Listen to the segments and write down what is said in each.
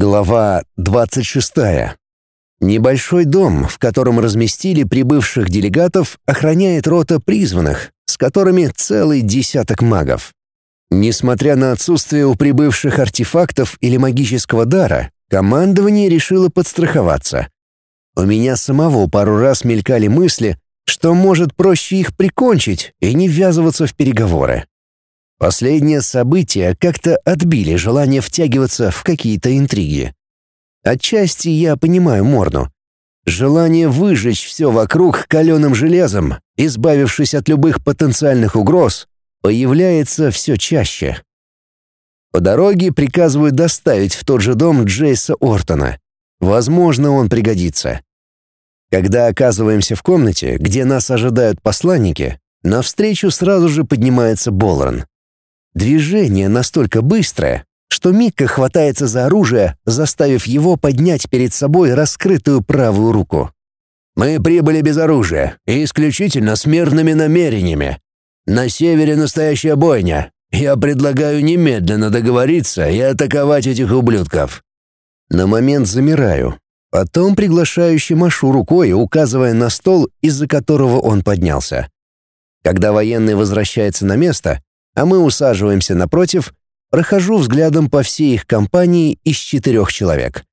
Глава 26. Небольшой дом, в котором разместили прибывших делегатов, охраняет рота призванных, с которыми целый десяток магов. Несмотря на отсутствие у прибывших артефактов или магического дара, командование решило подстраховаться. У меня самого пару раз мелькали мысли, что может проще их прикончить и не ввязываться в переговоры. Последние события как-то отбили желание втягиваться в какие-то интриги. Отчасти я понимаю Морну. Желание выжечь все вокруг каленым железом, избавившись от любых потенциальных угроз, появляется все чаще. По дороге приказывают доставить в тот же дом Джейса Ортона. Возможно, он пригодится. Когда оказываемся в комнате, где нас ожидают посланники, навстречу сразу же поднимается Болран. Движение настолько быстрое, что Микка хватается за оружие, заставив его поднять перед собой раскрытую правую руку. «Мы прибыли без оружия и исключительно с мирными намерениями. На севере настоящая бойня. Я предлагаю немедленно договориться и атаковать этих ублюдков». На момент замираю. Потом приглашающе машу рукой, указывая на стол, из-за которого он поднялся. Когда военный возвращается на место, а мы усаживаемся напротив, прохожу взглядом по всей их компании из четырех человек.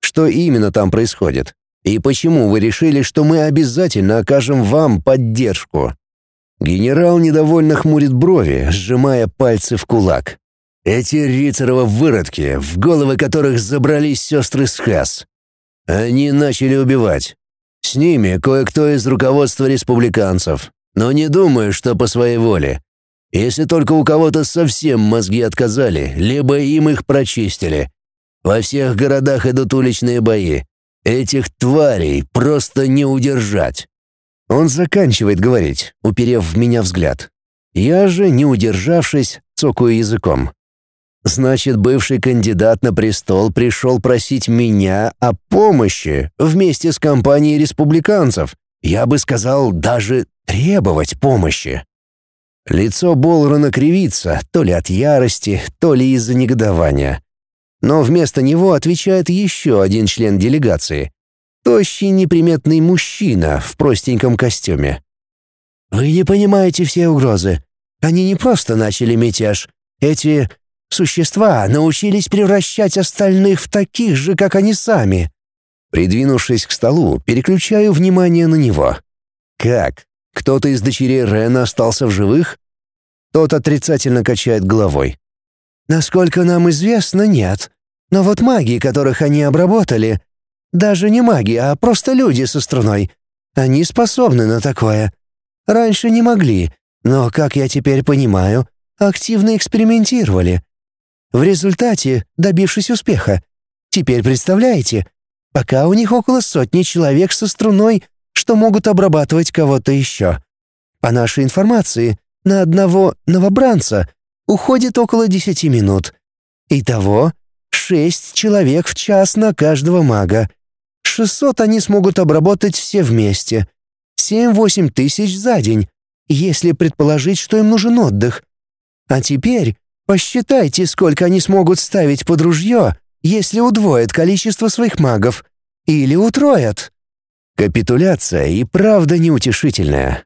Что именно там происходит? И почему вы решили, что мы обязательно окажем вам поддержку? Генерал недовольно хмурит брови, сжимая пальцы в кулак. Эти рицарово выродки, в головы которых забрались сестры Схас. Они начали убивать. С ними кое-кто из руководства республиканцев, но не думаю, что по своей воле. Если только у кого-то совсем мозги отказали, либо им их прочистили. Во всех городах идут уличные бои. Этих тварей просто не удержать. Он заканчивает говорить, уперев в меня взгляд. Я же, не удержавшись, цокаю языком. Значит, бывший кандидат на престол пришел просить меня о помощи вместе с компанией республиканцев. Я бы сказал, даже требовать помощи. Лицо Болрона кривится, то ли от ярости, то ли из-за негодования. Но вместо него отвечает еще один член делегации. Тощий неприметный мужчина в простеньком костюме. «Вы не понимаете все угрозы. Они не просто начали мятеж. Эти существа научились превращать остальных в таких же, как они сами». Придвинувшись к столу, переключаю внимание на него. «Как? Кто-то из дочерей Рена остался в живых? Тот отрицательно качает головой. Насколько нам известно, нет. Но вот маги, которых они обработали, даже не маги, а просто люди со струной, они способны на такое. Раньше не могли, но, как я теперь понимаю, активно экспериментировали. В результате, добившись успеха, теперь представляете, пока у них около сотни человек со струной что могут обрабатывать кого-то еще. По нашей информации, на одного новобранца уходит около 10 минут. Итого шесть человек в час на каждого мага. 600 они смогут обработать все вместе. 7-8 тысяч за день, если предположить, что им нужен отдых. А теперь посчитайте, сколько они смогут ставить под ружье, если удвоят количество своих магов. Или утроят. Капитуляция и правда неутешительная.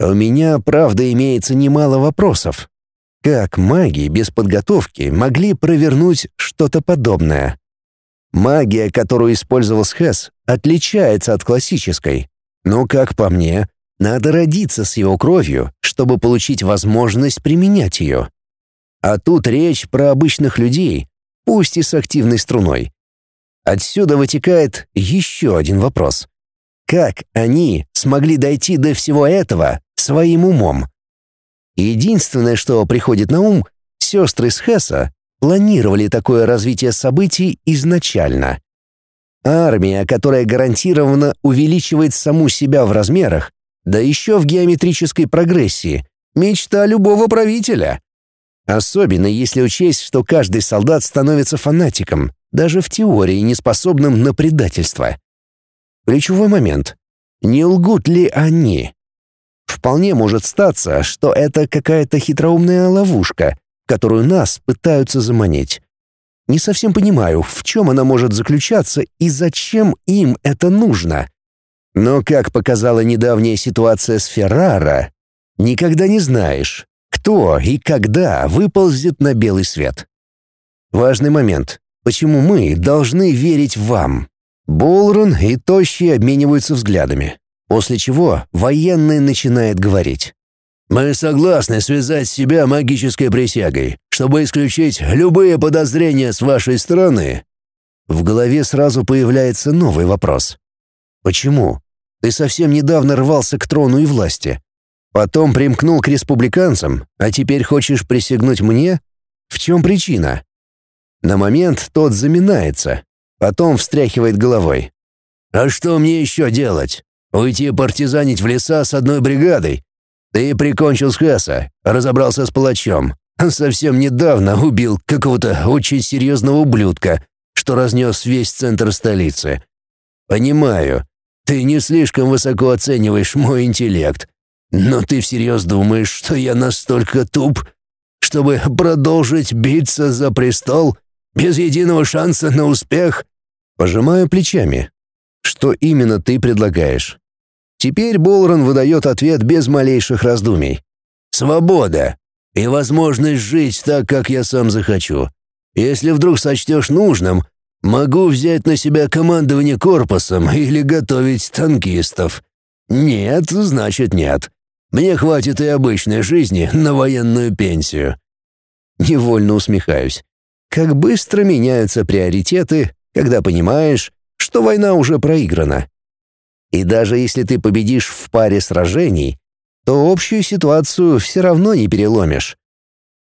У меня, правда, имеется немало вопросов. Как маги без подготовки могли провернуть что-то подобное? Магия, которую использовал Схэс, отличается от классической. Но, как по мне, надо родиться с его кровью, чтобы получить возможность применять ее. А тут речь про обычных людей, пусть и с активной струной. Отсюда вытекает еще один вопрос. Как они смогли дойти до всего этого своим умом? Единственное, что приходит на ум, сестры с Хесса планировали такое развитие событий изначально. Армия, которая гарантированно увеличивает саму себя в размерах, да еще в геометрической прогрессии, мечта любого правителя. Особенно если учесть, что каждый солдат становится фанатиком, даже в теории неспособным на предательство. Ключевой момент. Не лгут ли они? Вполне может статься, что это какая-то хитроумная ловушка, которую нас пытаются заманить. Не совсем понимаю, в чем она может заключаться и зачем им это нужно. Но, как показала недавняя ситуация с Феррара, никогда не знаешь, кто и когда выползет на белый свет. Важный момент. Почему мы должны верить вам? Болрон и Тощий обмениваются взглядами, после чего военный начинает говорить. «Мы согласны связать себя магической присягой, чтобы исключить любые подозрения с вашей стороны». В голове сразу появляется новый вопрос. «Почему? Ты совсем недавно рвался к трону и власти. Потом примкнул к республиканцам, а теперь хочешь присягнуть мне? В чем причина?» На момент тот заминается, потом встряхивает головой. «А что мне еще делать? Уйти партизанить в леса с одной бригадой? Ты прикончил с Хэса, разобрался с палачом. Совсем недавно убил какого-то очень серьезного ублюдка, что разнес весь центр столицы. Понимаю, ты не слишком высоко оцениваешь мой интеллект, но ты всерьез думаешь, что я настолько туп, чтобы продолжить биться за престол без единого шанса на успех?» Пожимаю плечами. «Что именно ты предлагаешь?» Теперь Болрон выдает ответ без малейших раздумий. «Свобода и возможность жить так, как я сам захочу. Если вдруг сочтешь нужным, могу взять на себя командование корпусом или готовить танкистов. Нет, значит нет. Мне хватит и обычной жизни на военную пенсию». Невольно усмехаюсь. Как быстро меняются приоритеты, когда понимаешь, что война уже проиграна. И даже если ты победишь в паре сражений, то общую ситуацию все равно не переломишь.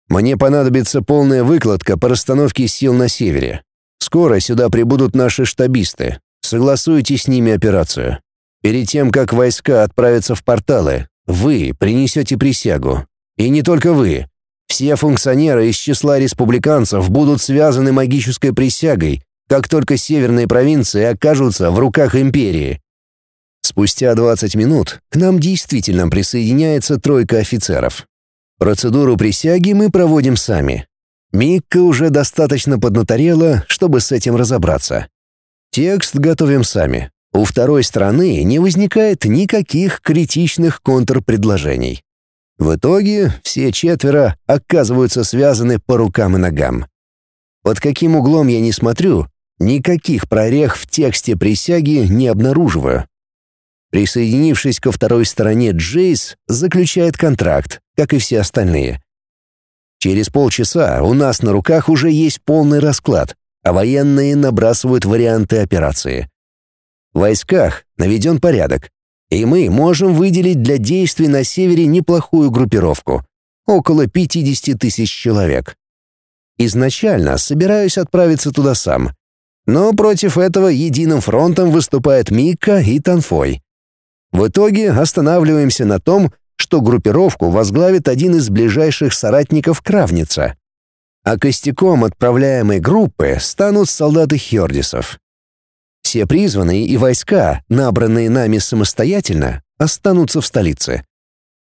Мне понадобится полная выкладка по расстановке сил на севере. Скоро сюда прибудут наши штабисты. Согласуйте с ними операцию. Перед тем, как войска отправятся в порталы, вы принесете присягу. И не только вы. Все функционеры из числа республиканцев будут связаны магической присягой, как только северные провинции окажутся в руках империи. Спустя 20 минут к нам действительно присоединяется тройка офицеров. Процедуру присяги мы проводим сами. Микка уже достаточно поднаторела, чтобы с этим разобраться. Текст готовим сами. У второй стороны не возникает никаких критичных контрпредложений. В итоге все четверо оказываются связаны по рукам и ногам. Под каким углом я не смотрю, никаких прорех в тексте присяги не обнаруживаю. Присоединившись ко второй стороне, Джейс заключает контракт, как и все остальные. Через полчаса у нас на руках уже есть полный расклад, а военные набрасывают варианты операции. В войсках наведен порядок, и мы можем выделить для действий на севере неплохую группировку — около 50 тысяч человек. Изначально собираюсь отправиться туда сам, но против этого единым фронтом выступают Мика и Танфой. В итоге останавливаемся на том, что группировку возглавит один из ближайших соратников Кравница. А костяком отправляемой группы станут солдаты Хердисов. Все призванные и войска, набранные нами самостоятельно, останутся в столице.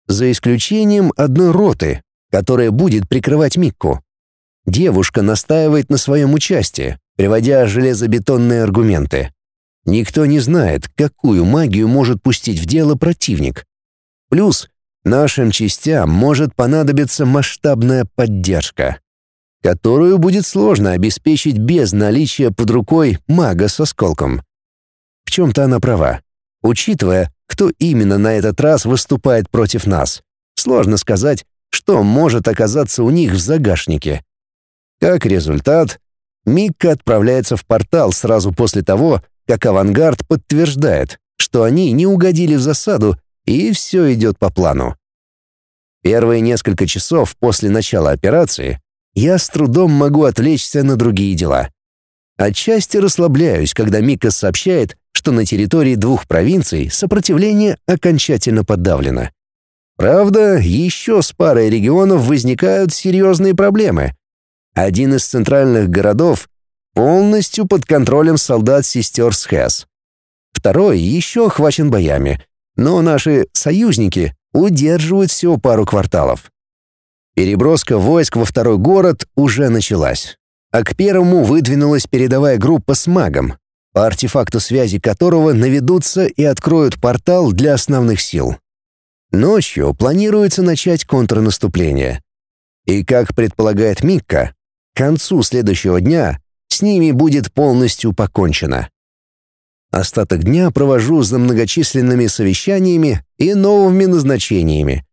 За исключением одной роты, которая будет прикрывать Микку. Девушка настаивает на своем участии, приводя железобетонные аргументы. Никто не знает, какую магию может пустить в дело противник. Плюс нашим частям может понадобиться масштабная поддержка, которую будет сложно обеспечить без наличия под рукой мага со сколком. В чем-то она права. Учитывая, кто именно на этот раз выступает против нас, сложно сказать, что может оказаться у них в загашнике. Как результат, Микка отправляется в портал сразу после того, как авангард подтверждает, что они не угодили в засаду и все идет по плану. Первые несколько часов после начала операции я с трудом могу отвлечься на другие дела. Отчасти расслабляюсь, когда Мика сообщает, что на территории двух провинций сопротивление окончательно подавлено. Правда, еще с парой регионов возникают серьезные проблемы. Один из центральных городов полностью под контролем солдат сестер Схэс. Второй еще охвачен боями, но наши союзники удерживают всего пару кварталов. Переброска войск во второй город уже началась. а к первому выдвинулась передовая группа с магом, по артефакту связи которого наведутся и откроют портал для основных сил. Ночью планируется начать контрнаступление. И, как предполагает Микка, к концу следующего дня с ними будет полностью покончено. Остаток дня провожу за многочисленными совещаниями и новыми назначениями.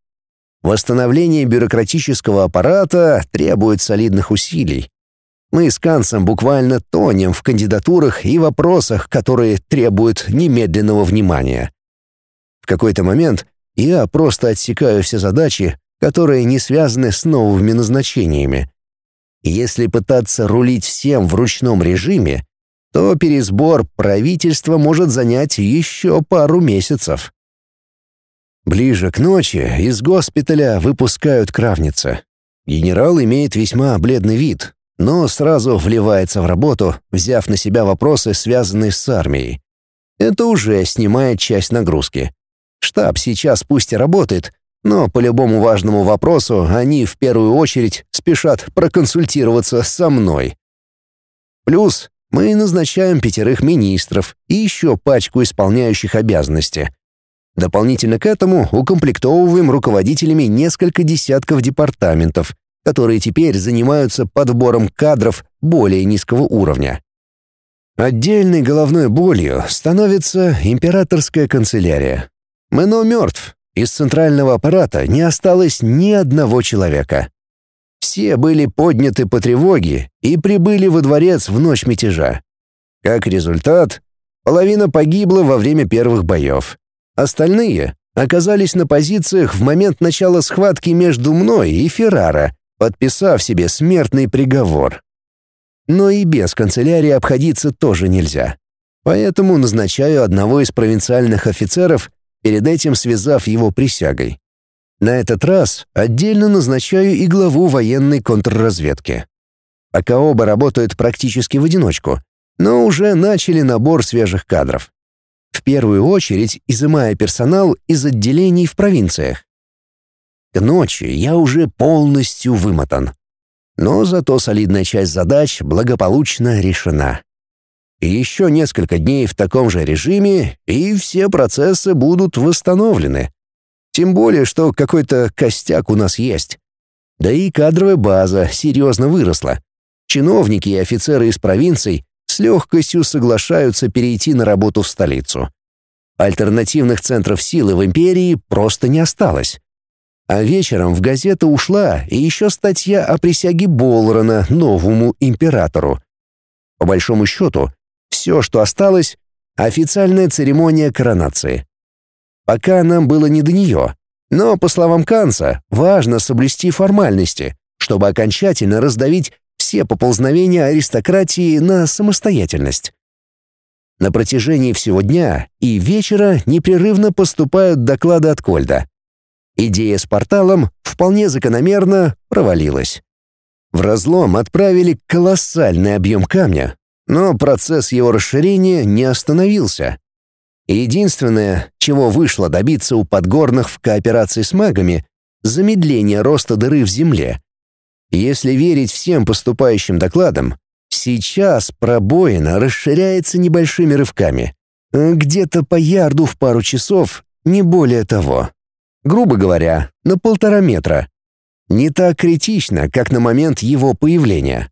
Восстановление бюрократического аппарата требует солидных усилий. Мы с Кансом буквально тонем в кандидатурах и вопросах, которые требуют немедленного внимания. В какой-то момент я просто отсекаю все задачи, которые не связаны с новыми назначениями. Если пытаться рулить всем в ручном режиме, то пересбор правительства может занять еще пару месяцев. Ближе к ночи из госпиталя выпускают кравница. Генерал имеет весьма бледный вид, но сразу вливается в работу, взяв на себя вопросы, связанные с армией. Это уже снимает часть нагрузки. Штаб сейчас пусть и работает, но по любому важному вопросу они в первую очередь спешат проконсультироваться со мной. Плюс мы назначаем пятерых министров и еще пачку исполняющих обязанности. Дополнительно к этому укомплектовываем руководителями несколько десятков департаментов, которые теперь занимаются подбором кадров более низкого уровня. Отдельной головной болью становится императорская канцелярия. Мэно мертв, из центрального аппарата не осталось ни одного человека. Все были подняты по тревоге и прибыли во дворец в ночь мятежа. Как результат, половина погибла во время первых боев. Остальные оказались на позициях в момент начала схватки между мной и Феррара, подписав себе смертный приговор. Но и без канцелярии обходиться тоже нельзя. Поэтому назначаю одного из провинциальных офицеров, перед этим связав его присягой. На этот раз отдельно назначаю и главу военной контрразведки. Пока оба работают практически в одиночку, но уже начали набор свежих кадров. В первую очередь изымая персонал из отделений в провинциях. К ночи я уже полностью вымотан. Но зато солидная часть задач благополучно решена. И еще несколько дней в таком же режиме, и все процессы будут восстановлены. Тем более, что какой-то костяк у нас есть. Да и кадровая база серьезно выросла. Чиновники и офицеры из провинций с легкостью соглашаются перейти на работу в столицу. Альтернативных центров силы в империи просто не осталось. А вечером в газету ушла и еще статья о присяге Болрона новому императору. По большому счету, все, что осталось — официальная церемония коронации. Пока нам было не до нее, но, по словам Канца, важно соблюсти формальности, чтобы окончательно раздавить все поползновения аристократии на самостоятельность. На протяжении всего дня и вечера непрерывно поступают доклады от Кольда. Идея с порталом вполне закономерно провалилась. В разлом отправили колоссальный объем камня, но процесс его расширения не остановился. Единственное, чего вышло добиться у подгорных в кооперации с магами — замедление роста дыры в земле. Если верить всем поступающим докладам, сейчас пробоина расширяется небольшими рывками. Где-то по ярду в пару часов, не более того грубо говоря, на полтора метра. Не так критично, как на момент его появления.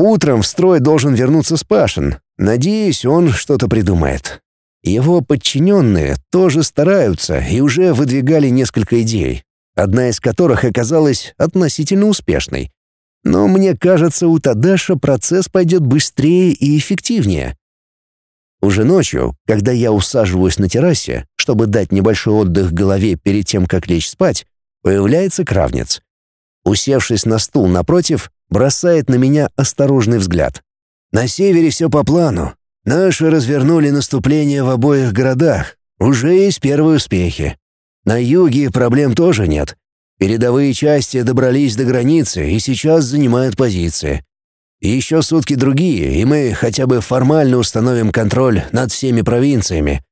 Утром в строй должен вернуться Спашин. Надеюсь, он что-то придумает. Его подчиненные тоже стараются и уже выдвигали несколько идей, одна из которых оказалась относительно успешной. Но мне кажется, у Тадаша процесс пойдет быстрее и эффективнее. Уже ночью, когда я усаживаюсь на террасе, чтобы дать небольшой отдых голове перед тем, как лечь спать, появляется кравнец. Усевшись на стул напротив, бросает на меня осторожный взгляд. «На севере все по плану. Наши развернули наступление в обоих городах. Уже есть первые успехи. На юге проблем тоже нет. Передовые части добрались до границы и сейчас занимают позиции. Еще сутки другие, и мы хотя бы формально установим контроль над всеми провинциями.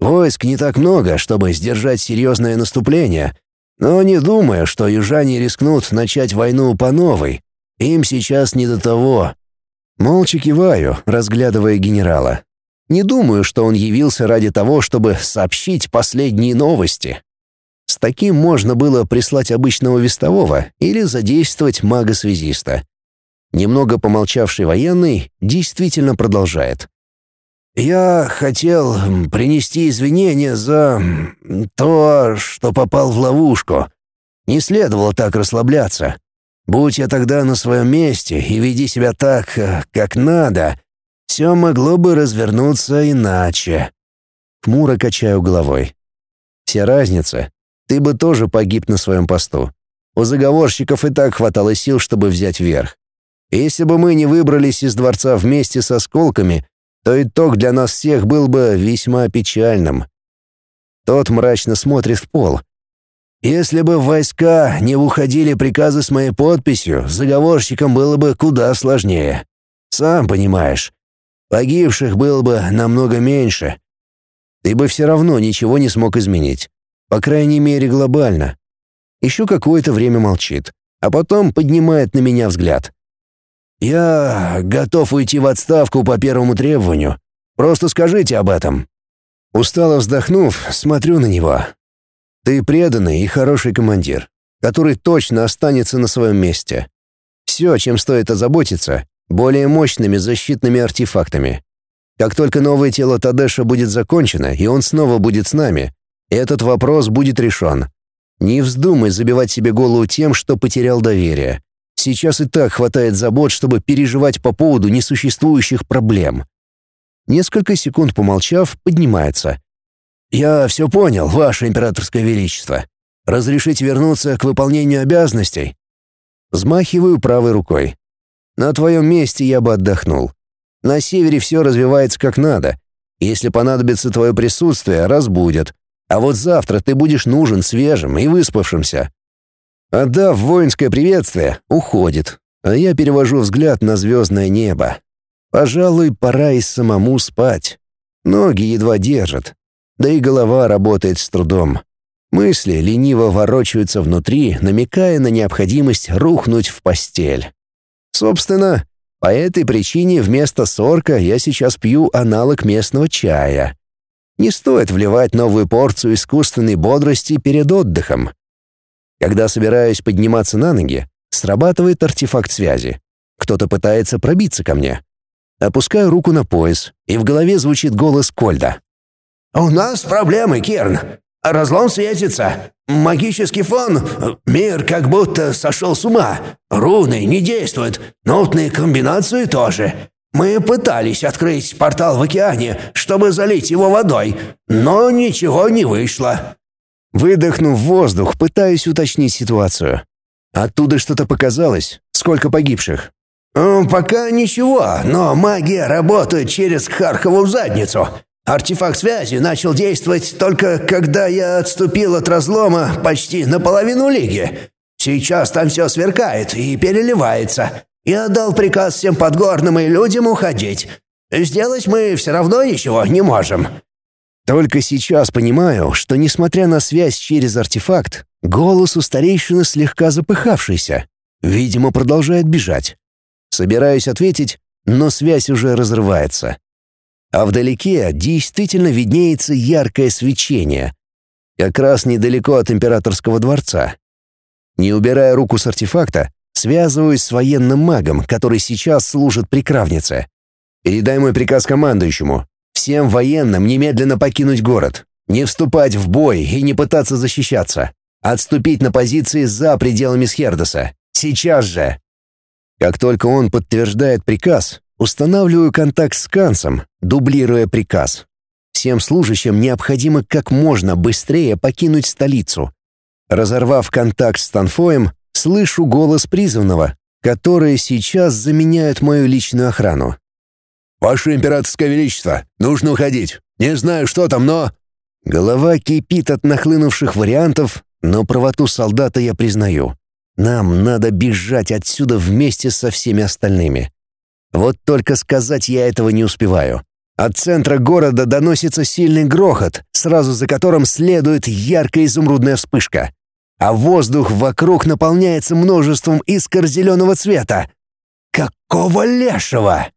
Войск не так много, чтобы сдержать серьезное наступление, но не думаю, что южане рискнут начать войну по новой. Им сейчас не до того». Молча киваю, разглядывая генерала. Не думаю, что он явился ради того, чтобы сообщить последние новости. С таким можно было прислать обычного вестового или задействовать мага-связиста. Немного помолчавший военный действительно продолжает. «Я хотел принести извинения за то, что попал в ловушку. Не следовало так расслабляться. Будь я тогда на своем месте и веди себя так, э, как надо, все могло бы развернуться иначе». Хмуро качаю головой. «Вся разница. Ты бы тоже погиб на своем посту. У заговорщиков и так хватало сил, чтобы взять верх. Если бы мы не выбрались из дворца вместе со осколками, то итог для нас всех был бы весьма печальным. Тот мрачно смотрит в пол. Если бы войска не уходили приказы с моей подписью, заговорщикам было бы куда сложнее. Сам понимаешь, погибших было бы намного меньше. Ты бы все равно ничего не смог изменить. По крайней мере, глобально. Еще какое-то время молчит, а потом поднимает на меня взгляд. «Я готов уйти в отставку по первому требованию. Просто скажите об этом». Устало вздохнув, смотрю на него. «Ты преданный и хороший командир, который точно останется на своем месте. Все, чем стоит озаботиться, более мощными защитными артефактами. Как только новое тело Тадеша будет закончено, и он снова будет с нами, этот вопрос будет решен. Не вздумай забивать себе голову тем, что потерял доверие. Сейчас и так хватает забот, чтобы переживать по поводу несуществующих проблем. Несколько секунд помолчав, поднимается. «Я все понял, Ваше Императорское Величество. Разрешите вернуться к выполнению обязанностей?» Взмахиваю правой рукой. «На твоем месте я бы отдохнул. На севере все развивается как надо. Если понадобится твое присутствие, разбудят. А вот завтра ты будешь нужен свежим и выспавшимся. Отдав воинское приветствие, уходит, а я перевожу взгляд на звездное небо. Пожалуй, пора и самому спать. Ноги едва держат, да и голова работает с трудом. Мысли лениво ворочаются внутри, намекая на необходимость рухнуть в постель. Собственно, по этой причине вместо сорка я сейчас пью аналог местного чая. Не стоит вливать новую порцию искусственной бодрости перед отдыхом. Когда собираюсь подниматься на ноги, срабатывает артефакт связи. Кто-то пытается пробиться ко мне. Опускаю руку на пояс, и в голове звучит голос Кольда. «У нас проблемы, Керн. Разлом светится. Магический фон. Мир как будто сошел с ума. Руны не действуют. Нотные комбинации тоже. Мы пытались открыть портал в океане, чтобы залить его водой, но ничего не вышло. Выдохнув воздух, пытаюсь уточнить ситуацию. Оттуда что-то показалось. Сколько погибших? «Пока ничего, но магия работает через Харкову задницу. Артефакт связи начал действовать только когда я отступил от разлома почти наполовину лиги. Сейчас там все сверкает и переливается. Я дал приказ всем подгорным и людям уходить. Сделать мы все равно ничего не можем. Только сейчас понимаю, что, несмотря на связь через артефакт, голос у старейшины слегка запыхавшийся. Видимо, продолжает бежать. Собираюсь ответить, но связь уже разрывается. А вдалеке действительно виднеется яркое свечение. Как раз недалеко от императорского дворца. Не убирая руку с артефакта, связываюсь с военным магом, который сейчас служит при кравнице. Передай мой приказ командующему. Всем военным немедленно покинуть город, не вступать в бой и не пытаться защищаться. Отступить на позиции за пределами Схердоса. Сейчас же. Как только он подтверждает приказ, устанавливаю контакт с Кансом, дублируя приказ. Всем служащим необходимо как можно быстрее покинуть столицу. Разорвав контакт с Танфоем, слышу голос призванного, которые сейчас заменяют мою личную охрану. «Ваше императорское величество, нужно уходить. Не знаю, что там, но...» Голова кипит от нахлынувших вариантов, но правоту солдата я признаю. Нам надо бежать отсюда вместе со всеми остальными. Вот только сказать я этого не успеваю. От центра города доносится сильный грохот, сразу за которым следует яркая изумрудная вспышка. а воздух вокруг наполняется множеством искр зеленого цвета. Какого лешего?